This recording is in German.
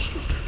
Stück